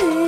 You.